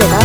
nada.